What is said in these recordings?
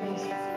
Thank you.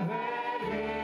away.